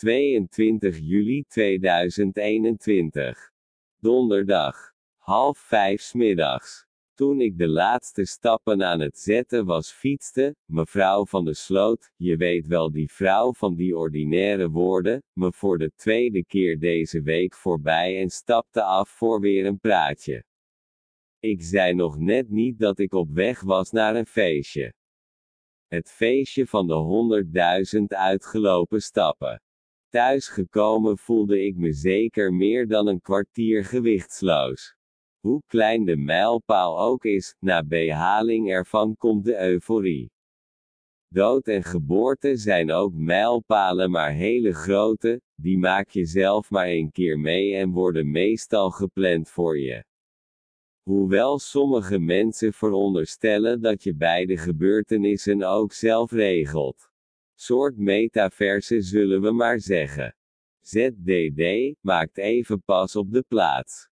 22 juli 2021. Donderdag. Half vijf 's middags. Toen ik de laatste stappen aan het zetten was, fietste, mevrouw van de Sloot, je weet wel die vrouw van die ordinaire woorden, me voor de tweede keer deze week voorbij en stapte af voor weer een praatje. Ik zei nog net niet dat ik op weg was naar een feestje. Het feestje van de honderdduizend uitgelopen stappen. Thuis gekomen voelde ik me zeker meer dan een kwartier gewichtsloos. Hoe klein de mijlpaal ook is, na behaling ervan komt de euforie. Dood en geboorte zijn ook mijlpalen, maar hele grote, die maak je zelf maar een keer mee en worden meestal gepland voor je. Hoewel sommige mensen veronderstellen dat je beide gebeurtenissen ook zelf regelt. Soort metaverse zullen we maar zeggen. ZDD maakt even pas op de plaats.